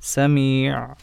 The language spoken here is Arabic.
سميع.